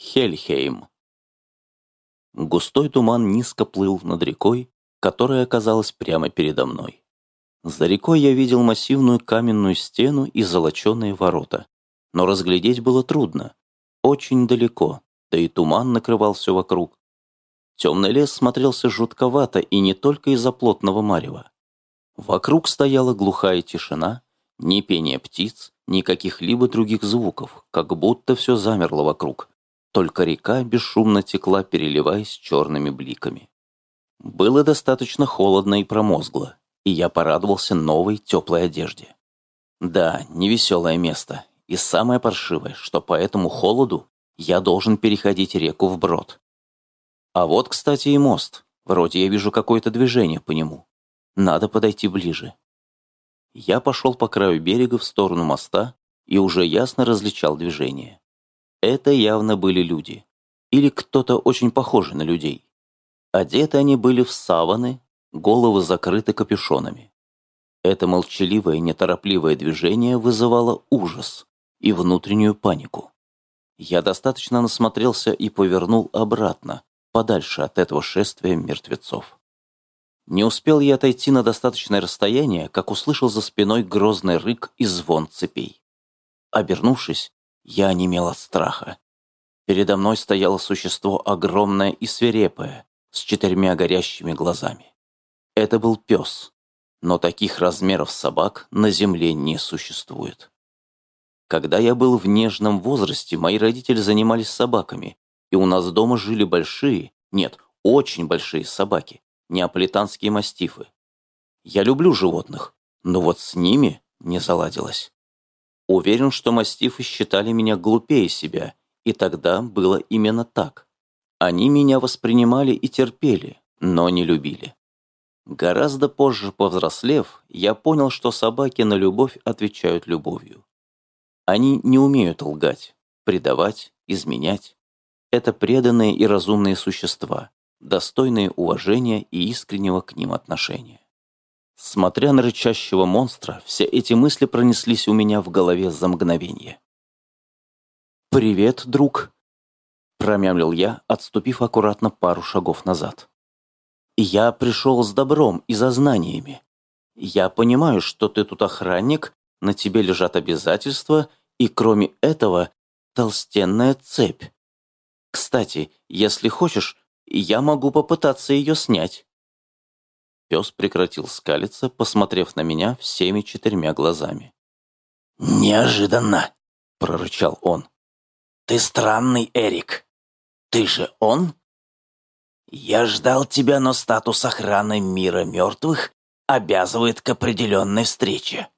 Хельхейм. Густой туман низко плыл над рекой, которая оказалась прямо передо мной. За рекой я видел массивную каменную стену и золоченые ворота. Но разглядеть было трудно. Очень далеко, да и туман накрывал все вокруг. Темный лес смотрелся жутковато и не только из-за плотного марева. Вокруг стояла глухая тишина, ни пения птиц, ни каких-либо других звуков, как будто все замерло вокруг, только река бесшумно текла, переливаясь черными бликами. Было достаточно холодно и промозгло, и я порадовался новой теплой одежде. Да, невеселое место, и самое паршивое, что по этому холоду я должен переходить реку вброд. А вот, кстати, и мост. Вроде я вижу какое-то движение по нему. Надо подойти ближе. Я пошел по краю берега в сторону моста и уже ясно различал движение. Это явно были люди. Или кто-то очень похожий на людей. Одеты они были в саваны, головы закрыты капюшонами. Это молчаливое, неторопливое движение вызывало ужас и внутреннюю панику. Я достаточно насмотрелся и повернул обратно, подальше от этого шествия мертвецов. Не успел я отойти на достаточное расстояние, как услышал за спиной грозный рык и звон цепей. Обернувшись, я онемел от страха. Передо мной стояло существо огромное и свирепое, с четырьмя горящими глазами. Это был пес, но таких размеров собак на земле не существует. Когда я был в нежном возрасте, мои родители занимались собаками, и у нас дома жили большие, нет, очень большие собаки, неаполитанские мастифы. Я люблю животных, но вот с ними не заладилось. Уверен, что мастифы считали меня глупее себя, и тогда было именно так. Они меня воспринимали и терпели, но не любили. Гораздо позже, повзрослев, я понял, что собаки на любовь отвечают любовью. Они не умеют лгать, предавать, изменять. Это преданные и разумные существа, достойные уважения и искреннего к ним отношения. Смотря на рычащего монстра, все эти мысли пронеслись у меня в голове за мгновение. «Привет, друг», — промямлил я, отступив аккуратно пару шагов назад. «Я пришел с добром и за знаниями. Я понимаю, что ты тут охранник, на тебе лежат обязательства, и кроме этого толстенная цепь. Кстати, если хочешь, я могу попытаться ее снять». Пес прекратил скалиться, посмотрев на меня всеми четырьмя глазами. «Неожиданно!» — прорычал он. «Ты странный, Эрик. Ты же он?» «Я ждал тебя, но статус охраны мира мертвых обязывает к определенной встрече.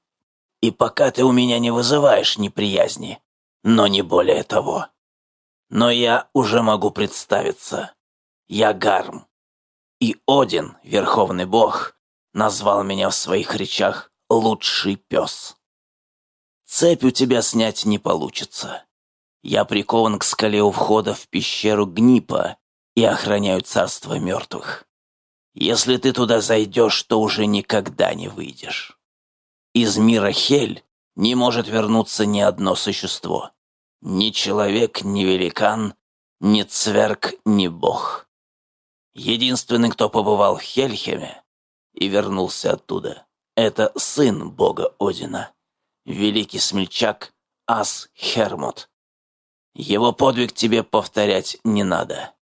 И пока ты у меня не вызываешь неприязни, но не более того. Но я уже могу представиться. Я Гарм, и Один, верховный бог, назвал меня в своих речах «лучший пес». Цепь у тебя снять не получится. Я прикован к скале у входа в пещеру Гнипа и охраняю царство мертвых. Если ты туда зайдешь, то уже никогда не выйдешь. Из мира Хель не может вернуться ни одно существо. Ни человек, ни великан, ни цверг, ни бог. Единственный, кто побывал в Хельхеме и вернулся оттуда, это сын бога Одина, великий смельчак Ас Хермут. Его подвиг тебе повторять не надо.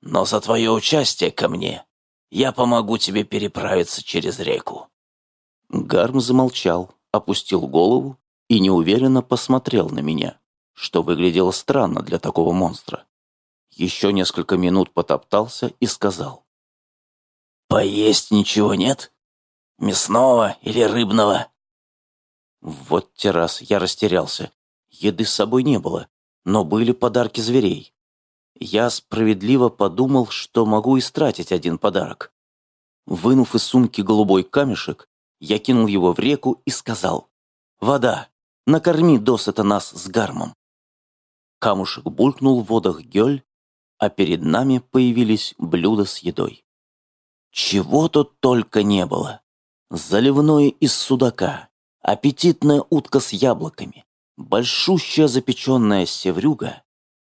Но за твое участие ко мне я помогу тебе переправиться через реку». Гарм замолчал, опустил голову и неуверенно посмотрел на меня, что выглядело странно для такого монстра еще несколько минут потоптался и сказал. «Поесть ничего нет? Мясного или рыбного?» Вот те раз я растерялся. Еды с собой не было, но были подарки зверей. Я справедливо подумал, что могу истратить один подарок. Вынув из сумки голубой камешек, я кинул его в реку и сказал «Вода, накорми досыта нас с гармом». Камушек булькнул в водах гёль, а перед нами появились блюда с едой. Чего тут только не было. Заливное из судака, аппетитная утка с яблоками, большущая запеченная севрюга,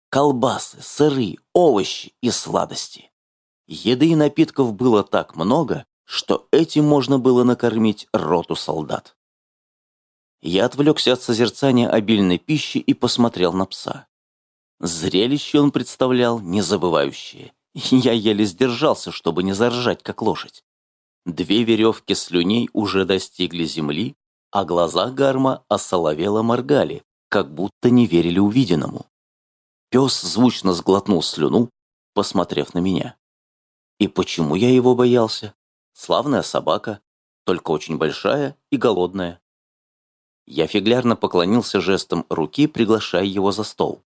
колбасы, сыры, овощи и сладости. Еды и напитков было так много, что этим можно было накормить роту солдат. Я отвлекся от созерцания обильной пищи и посмотрел на пса. Зрелище он представлял незабывающее. Я еле сдержался, чтобы не заржать, как лошадь. Две веревки слюней уже достигли земли, а глаза Гарма осоловело моргали, как будто не верили увиденному. Пес звучно сглотнул слюну, посмотрев на меня. И почему я его боялся? Славная собака, только очень большая и голодная. Я фиглярно поклонился жестом руки, приглашая его за стол.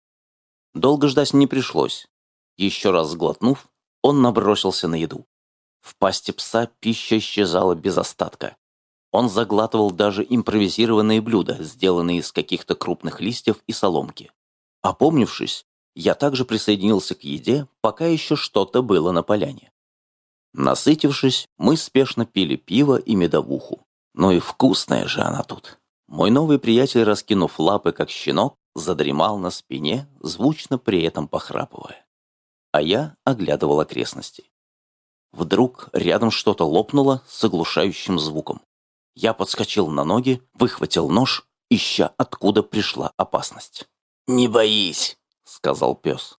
Долго ждать не пришлось. Еще раз сглотнув, он набросился на еду. В пасти пса пища исчезала без остатка. Он заглатывал даже импровизированные блюда, сделанные из каких-то крупных листьев и соломки. Опомнившись, я также присоединился к еде, пока еще что-то было на поляне. Насытившись, мы спешно пили пиво и медовуху. Ну и вкусная же она тут. Мой новый приятель, раскинув лапы, как щенок, задремал на спине, звучно при этом похрапывая. А я оглядывал окрестности. Вдруг рядом что-то лопнуло с оглушающим звуком. Я подскочил на ноги, выхватил нож, ища, откуда пришла опасность. «Не боись», — сказал пес.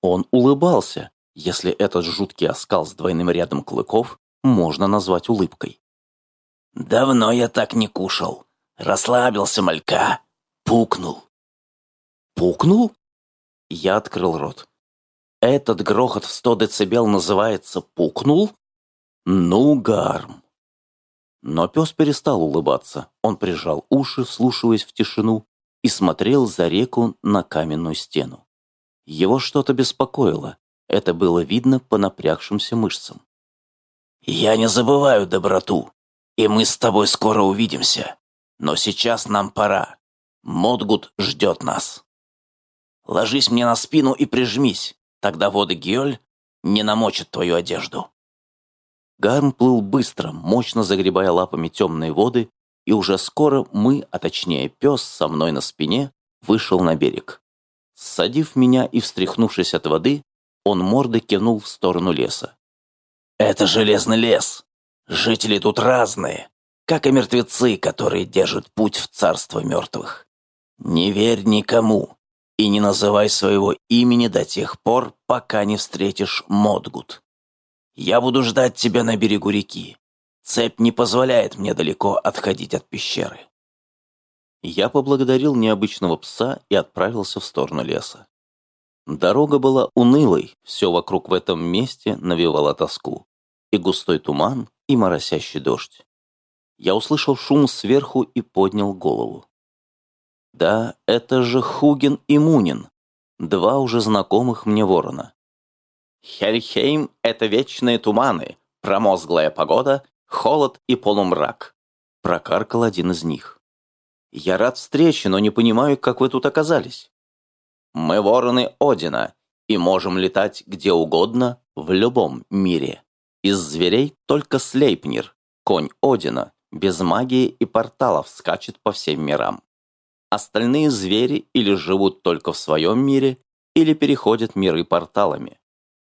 Он улыбался, если этот жуткий оскал с двойным рядом клыков можно назвать улыбкой. «Давно я так не кушал. Расслабился малька. Пукнул». «Пукнул?» Я открыл рот. «Этот грохот в сто децибел называется «пукнул»?» «Ну, гарм!» Но пес перестал улыбаться. Он прижал уши, слушаясь в тишину, и смотрел за реку на каменную стену. Его что-то беспокоило, это было видно по напрягшимся мышцам. «Я не забываю доброту, и мы с тобой скоро увидимся. Но сейчас нам пора. Модгут ждет нас. Ложись мне на спину и прижмись, тогда воды Гиоль не намочат твою одежду». Гарм плыл быстро, мощно загребая лапами темные воды, и уже скоро мы, а точнее пес со мной на спине, вышел на берег. Садив меня и встряхнувшись от воды, он мордой кивнул в сторону леса. «Это железный лес. Жители тут разные, как и мертвецы, которые держат путь в царство мертвых. Не верь никому и не называй своего имени до тех пор, пока не встретишь Модгут. Я буду ждать тебя на берегу реки. Цепь не позволяет мне далеко отходить от пещеры». Я поблагодарил необычного пса и отправился в сторону леса. Дорога была унылой, все вокруг в этом месте навевало тоску. И густой туман, и моросящий дождь. Я услышал шум сверху и поднял голову. Да, это же Хуген и Мунин, два уже знакомых мне ворона. Хельхейм — это вечные туманы, промозглая погода, холод и полумрак. Прокаркал один из них. Я рад встрече, но не понимаю, как вы тут оказались. Мы вороны Одина и можем летать где угодно в любом мире. Из зверей только Слейпнир, конь Одина, без магии и порталов скачет по всем мирам. Остальные звери или живут только в своем мире, или переходят миры порталами.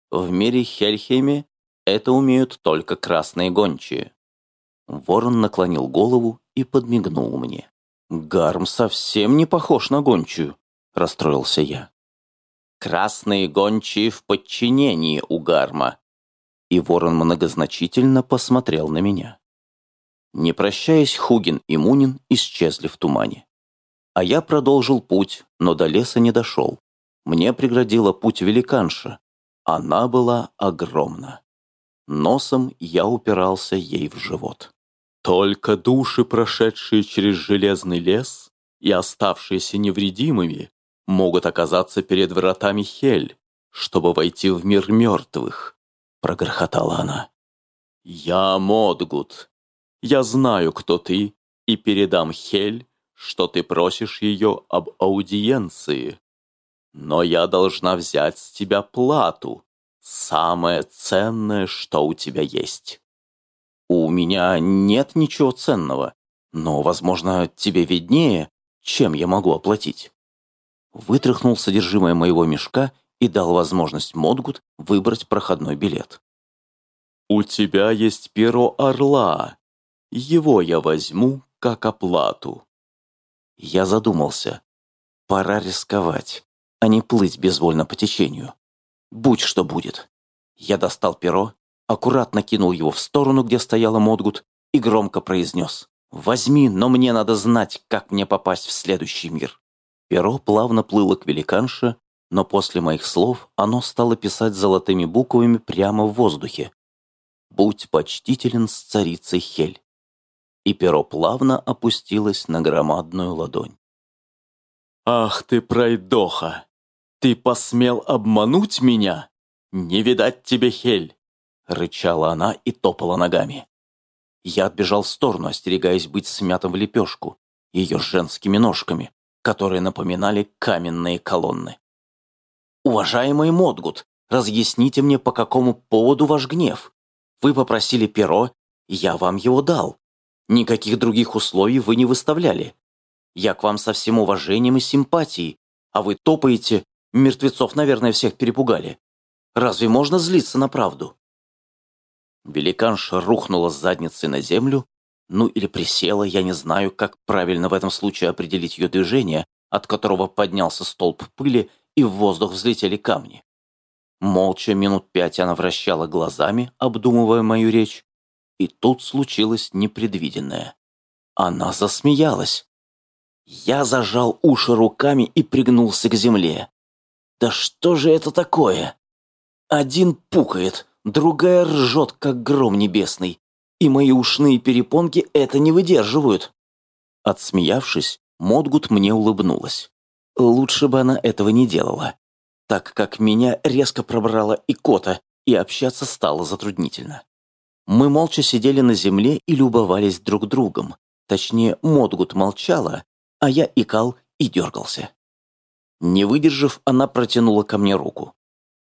В мире Хельхеме это умеют только красные гончие. Ворон наклонил голову и подмигнул мне. Гарм совсем не похож на гончую. — расстроился я. «Красные гончие в подчинении у Гарма». И ворон многозначительно посмотрел на меня. Не прощаясь, Хугин и Мунин исчезли в тумане. А я продолжил путь, но до леса не дошел. Мне преградила путь великанша. Она была огромна. Носом я упирался ей в живот. Только души, прошедшие через железный лес и оставшиеся невредимыми, могут оказаться перед вратами Хель, чтобы войти в мир мертвых», — прогрохотала она. «Я Модгут. Я знаю, кто ты, и передам Хель, что ты просишь ее об аудиенции. Но я должна взять с тебя плату, самое ценное, что у тебя есть. У меня нет ничего ценного, но, возможно, тебе виднее, чем я могу оплатить» вытряхнул содержимое моего мешка и дал возможность Модгут выбрать проходной билет. «У тебя есть перо орла. Его я возьму как оплату». Я задумался. Пора рисковать, а не плыть безвольно по течению. Будь что будет. Я достал перо, аккуратно кинул его в сторону, где стояла Модгут, и громко произнес. «Возьми, но мне надо знать, как мне попасть в следующий мир». Перо плавно плыло к великанше, но после моих слов оно стало писать золотыми буквами прямо в воздухе. «Будь почтителен с царицей Хель». И перо плавно опустилось на громадную ладонь. «Ах ты, пройдоха! Ты посмел обмануть меня? Не видать тебе, Хель!» Рычала она и топала ногами. Я отбежал в сторону, остерегаясь быть смятым в лепешку, ее женскими ножками, которые напоминали каменные колонны. «Уважаемый Модгут, разъясните мне, по какому поводу ваш гнев? Вы попросили перо, я вам его дал. Никаких других условий вы не выставляли. Я к вам со всем уважением и симпатией, а вы топаете, мертвецов, наверное, всех перепугали. Разве можно злиться на правду?» Великанша рухнула с задницей на землю, ну или присела, я не знаю, как правильно в этом случае определить ее движение, от которого поднялся столб пыли и в воздух взлетели камни. Молча минут пять она вращала глазами, обдумывая мою речь, и тут случилось непредвиденное. Она засмеялась. Я зажал уши руками и пригнулся к земле. Да что же это такое? Один пукает, другая ржет, как гром небесный, и мои ушные перепонки это не выдерживают. Отсмеявшись, Модгут мне улыбнулась. Лучше бы она этого не делала, так как меня резко пробрала икота, и общаться стало затруднительно. Мы молча сидели на земле и любовались друг другом. Точнее, Модгут молчала, а я икал и дергался. Не выдержав, она протянула ко мне руку.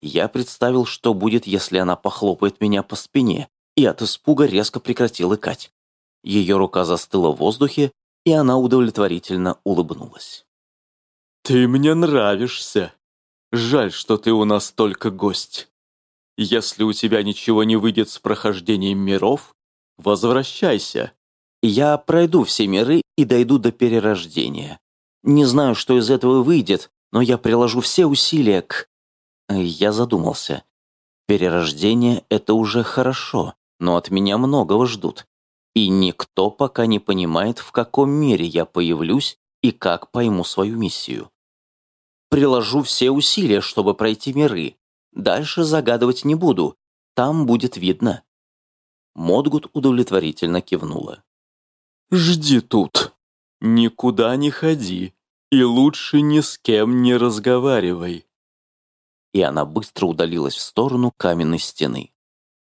Я представил, что будет, если она похлопает меня по спине, и от испуга резко прекратил икать. Ее рука застыла в воздухе, и она удовлетворительно улыбнулась. «Ты мне нравишься. Жаль, что ты у нас только гость. Если у тебя ничего не выйдет с прохождением миров, возвращайся. Я пройду все миры и дойду до перерождения. Не знаю, что из этого выйдет, но я приложу все усилия к... Я задумался. Перерождение — это уже хорошо, но от меня многого ждут. И никто пока не понимает, в каком мире я появлюсь и как пойму свою миссию. Приложу все усилия, чтобы пройти миры. Дальше загадывать не буду, там будет видно. Модгут удовлетворительно кивнула. «Жди тут. Никуда не ходи. И лучше ни с кем не разговаривай и она быстро удалилась в сторону каменной стены.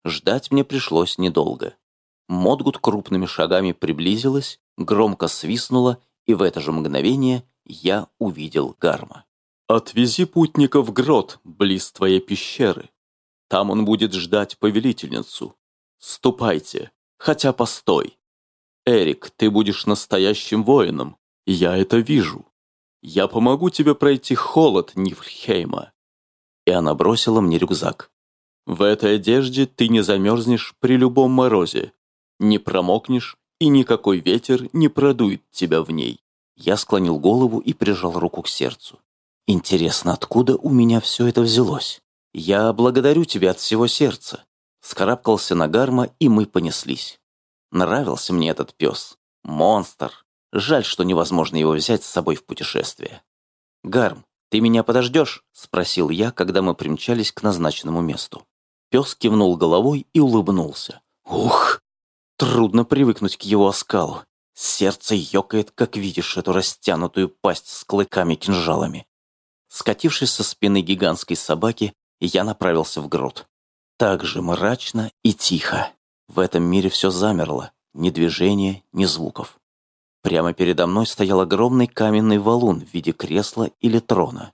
Ждать мне пришлось недолго. Модгут крупными шагами приблизилась, громко свистнула, и в это же мгновение я увидел Гарма. «Отвези путника в грот, близ твоей пещеры. Там он будет ждать повелительницу. Ступайте, хотя постой. Эрик, ты будешь настоящим воином, я это вижу. Я помогу тебе пройти холод Нифльхейма и она бросила мне рюкзак. «В этой одежде ты не замерзнешь при любом морозе, не промокнешь, и никакой ветер не продует тебя в ней». Я склонил голову и прижал руку к сердцу. «Интересно, откуда у меня все это взялось? Я благодарю тебя от всего сердца». Скарабкался на гарма, и мы понеслись. Нравился мне этот пес. Монстр. Жаль, что невозможно его взять с собой в путешествие. «Гарм, «Ты меня подождешь?» – спросил я, когда мы примчались к назначенному месту. Пес кивнул головой и улыбнулся. «Ух! Трудно привыкнуть к его оскалу. Сердце ёкает, как видишь эту растянутую пасть с клыками-кинжалами». Скатившись со спины гигантской собаки, я направился в грот. Так же мрачно и тихо. В этом мире все замерло. Ни движения, ни звуков. Прямо передо мной стоял огромный каменный валун в виде кресла или трона.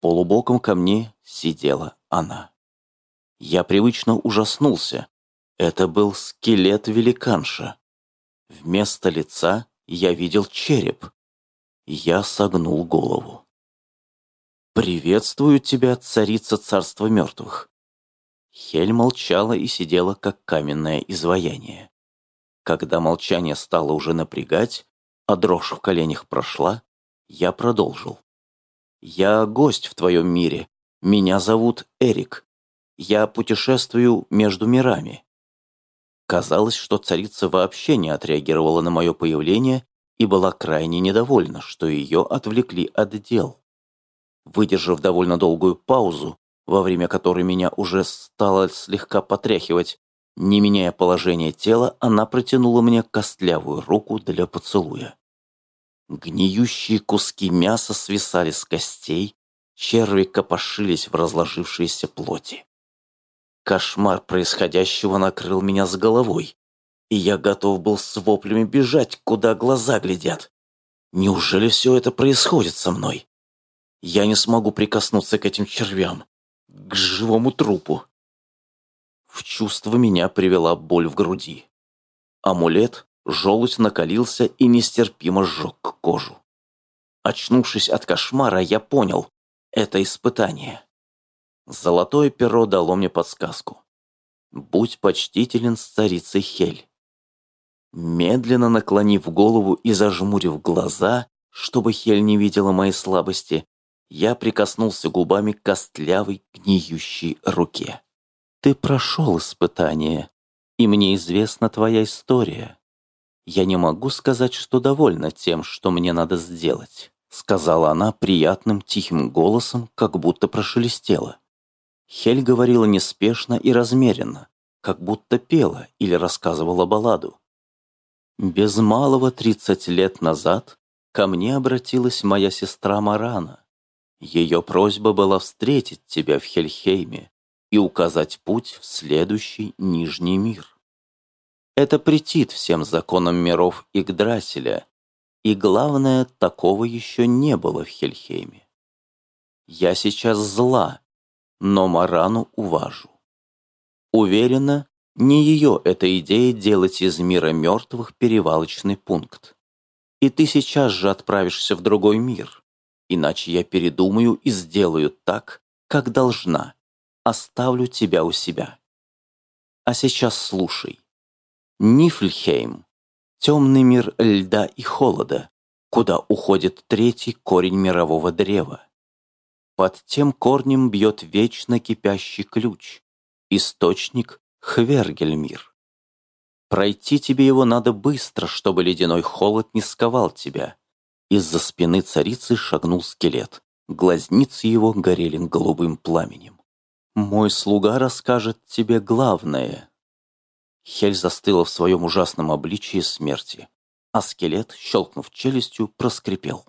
Полубоком ко мне сидела она. Я привычно ужаснулся. Это был скелет великанша. Вместо лица я видел череп. Я согнул голову. «Приветствую тебя, царица царства мертвых». Хель молчала и сидела, как каменное изваяние. Когда молчание стало уже напрягать, а дрожь в коленях прошла, я продолжил. «Я гость в твоем мире. Меня зовут Эрик. Я путешествую между мирами». Казалось, что царица вообще не отреагировала на мое появление и была крайне недовольна, что ее отвлекли от дел. Выдержав довольно долгую паузу, во время которой меня уже стало слегка потряхивать, не меняя положение тела, она протянула мне костлявую руку для поцелуя. Гниющие куски мяса свисали с костей, черви копошились в разложившейся плоти. Кошмар происходящего накрыл меня с головой, и я готов был с воплями бежать, куда глаза глядят. Неужели все это происходит со мной? Я не смогу прикоснуться к этим червям, к живому трупу. В чувство меня привела боль в груди. Амулет, желудь накалился и нестерпимо сжег кожу. Очнувшись от кошмара, я понял — это испытание. Золотое перо дало мне подсказку. Будь почтителен с царицей Хель. Медленно наклонив голову и зажмурив глаза, чтобы Хель не видела моей слабости, я прикоснулся губами к костлявой, гниющей руке. «Ты прошел испытание, и мне известна твоя история. Я не могу сказать, что довольна тем, что мне надо сделать», сказала она приятным тихим голосом, как будто прошелестела. Хель говорила неспешно и размеренно, как будто пела или рассказывала балладу. Без малого тридцать лет назад ко мне обратилась моя сестра Марана. Ее просьба была встретить тебя в Хельхейме и указать путь в следующий Нижний мир. Это претит всем законам миров Игдрасиля, и главное, такого еще не было в Хельхейме. Я сейчас зла, но Марану уважу. Уверена, не ее эта идея делать из мира мертвых перевалочный пункт. И ты сейчас же отправишься в другой мир, иначе я передумаю и сделаю так, как должна. Оставлю тебя у себя. А сейчас слушай. Нифльхейм — темный мир льда и холода, куда уходит третий корень мирового древа. Под тем корнем бьет вечно кипящий ключ, источник Хвергельмир. Пройти тебе его надо быстро, чтобы ледяной холод не сковал тебя. Из-за спины царицы шагнул скелет. Глазницы его горели голубым пламенем. «Мой слуга расскажет тебе главное». Хель застыла в своем ужасном обличии смерти, а скелет, щелкнув челюстью, проскрипел.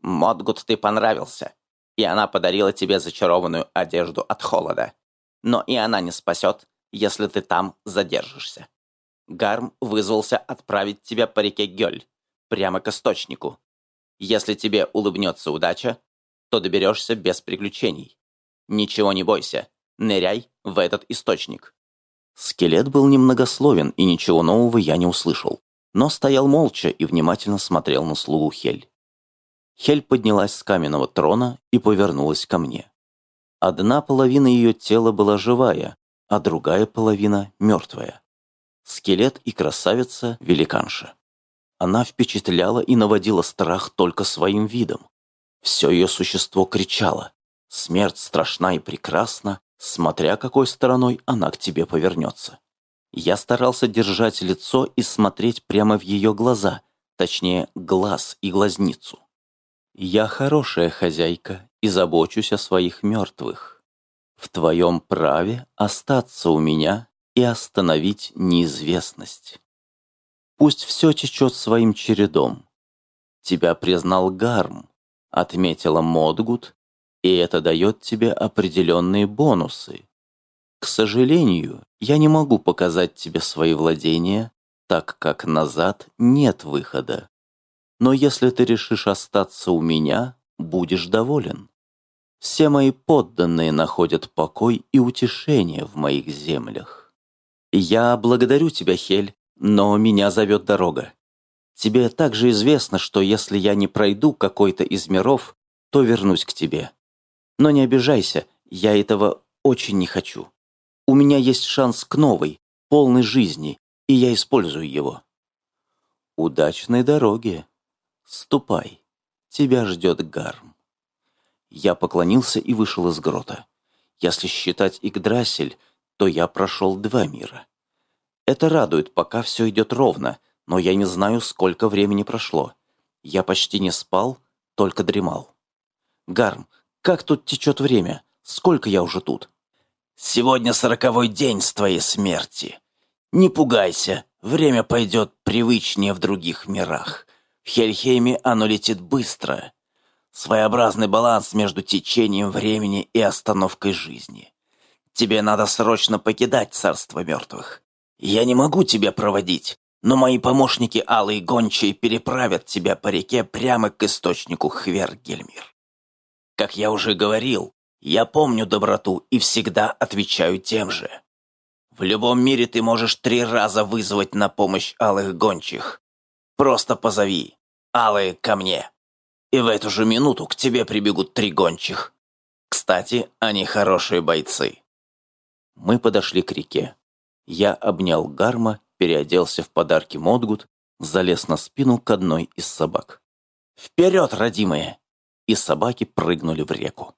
«Модгут, ты понравился, и она подарила тебе зачарованную одежду от холода. Но и она не спасет, если ты там задержишься. Гарм вызвался отправить тебя по реке Гёль, прямо к источнику. Если тебе улыбнется удача, то доберешься без приключений. Ничего не бойся, ныряй в этот источник. Скелет был немногословен, и ничего нового я не услышал, но стоял молча и внимательно смотрел на слугу Хель. Хель поднялась с каменного трона и повернулась ко мне. Одна половина ее тела была живая, а другая половина мертвая. Скелет и красавица – великанша. Она впечатляла и наводила страх только своим видом. Все ее существо кричало. Смерть страшна и прекрасна, смотря какой стороной она к тебе повернется. Я старался держать лицо и смотреть прямо в ее глаза, точнее, глаз и глазницу. Я хорошая хозяйка и забочусь о своих мертвых. В твоем праве остаться у меня и остановить неизвестность. Пусть все течет своим чередом. Тебя признал Гарм, отметила Модгут, и это дает тебе определенные бонусы. К сожалению, я не могу показать тебе свои владения, так как назад нет выхода. Но если ты решишь остаться у меня, будешь доволен. Все мои подданные находят покой и утешение в моих землях. Я благодарю тебя, Хель, но меня зовет дорога. Тебе также известно, что если я не пройду какой-то из миров, то вернусь к тебе. Но не обижайся, я этого очень не хочу. У меня есть шанс к новой, полной жизни, и я использую его. Удачной дороги. Ступай. Тебя ждет Гарм. Я поклонился и вышел из грота. Если считать Игдрасиль, то я прошел два мира. Это радует, пока все идет ровно, но я не знаю, сколько времени прошло. Я почти не спал, только дремал. Гарм, как тут течет время? Сколько я уже тут? Сегодня сороковой день с твоей смерти. Не пугайся, время пойдет привычнее в других мирах. В Хельхейме оно летит быстро. Своеобразный баланс между течением времени и остановкой жизни. Тебе надо срочно покидать царство мертвых. Я не могу тебя проводить, но мои помощники Алые Гончие переправят тебя по реке прямо к источнику Хвергельмир. Как я уже говорил, я помню доброту и всегда отвечаю тем же. В любом мире ты можешь три раза вызвать на помощь Алых Гончих. Просто позови «Алые ко мне!» И в эту же минуту к тебе прибегут три гончих. Кстати, они хорошие бойцы. Мы подошли к реке. Я обнял Гарма, переоделся в подарки Модгут, залез на спину к одной из собак. «Вперед, родимые!» И собаки прыгнули в реку.